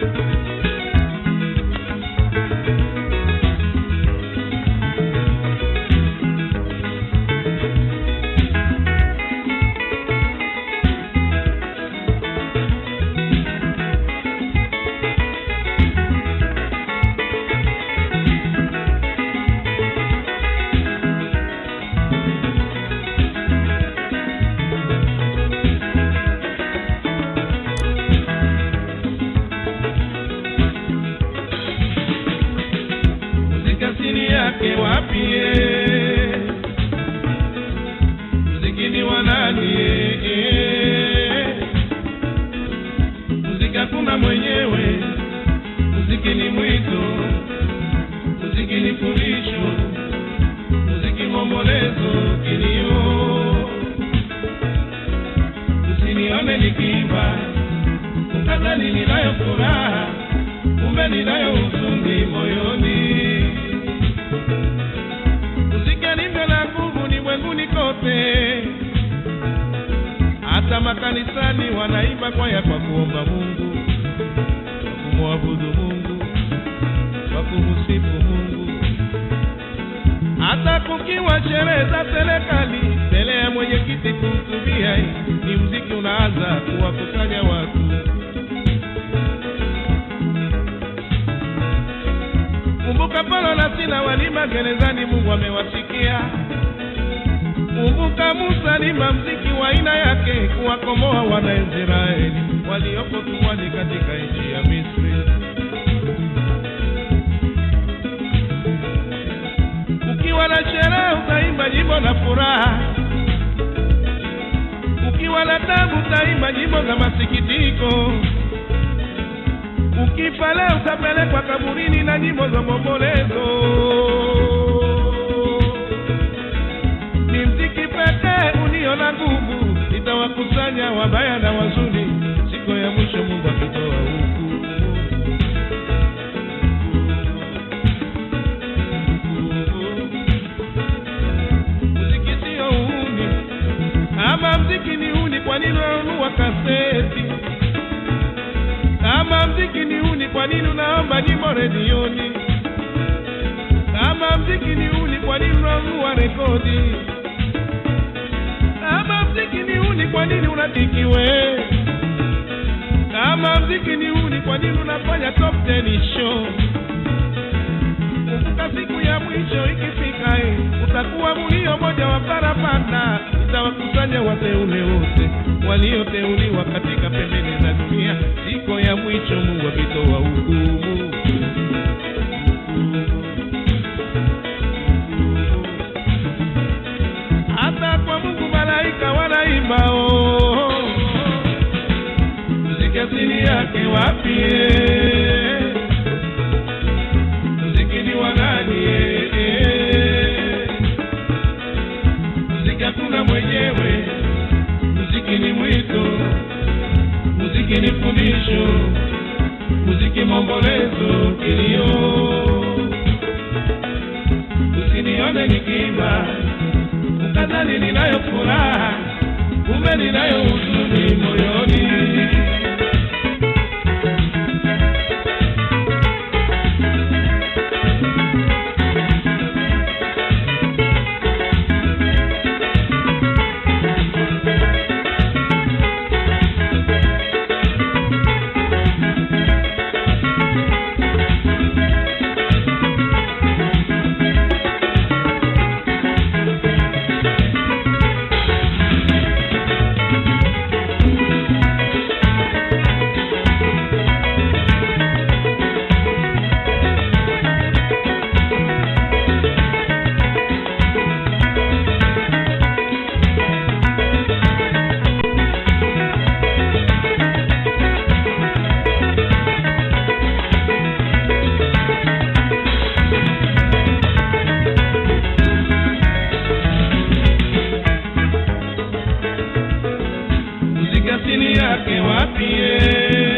thank you ukadhani ninayo furaha kumbe ninayo huzuni moyoni. Muziki ni mwenguni kote hata makanisani wanaimba kwaya kwa kuomba mungu kumwabudu mungu kwa kumsifu mungu. Hata kukiwa sherehe za serikali mbele ya mwenyekiti kuhutubia ni mziki unaanza kuwakusanya watu na walima gerezani mungu amewasikia. Kumbuka musa alima mziki wa aina yake kuwakomoa wanaisraeli walioko kuwani katika nchi ya misri. Ukiwa na sherehe utaimba jimbo na furaha. Ukiwa na tabu utaimba nyimbo za masikitiko leo kaburini na nyimbo za maombolezo ni mziki pekee ulio na nguvu itawakusanya wabaya na wazuri. Siku ya mwisho mungu nini unaomba nyimbo redioni? Kama mziki ni uni, kwa nini unanunua rekodi? Kama mziki ni uni, kwa nini unatikiwe? Kama mziki ni uni, kwa nini unafanya top 10 show? Kumbuka siku ya mwisho ikifika eh, utakuwa mulio moja wa parapanda itawakusanya wateule wote walioteuliwa katika pembeni wanaimba mziki asili yake wapi? Mziki muziki ni wa mziki muziki hakuna mwenyewe. Muziki ni mwito. Muziki ni fundisho. Muziki mombolezo kilio usinione nikimba ukadhani ninayo furaha kumbe ninayo huzuni moyoni wake wapie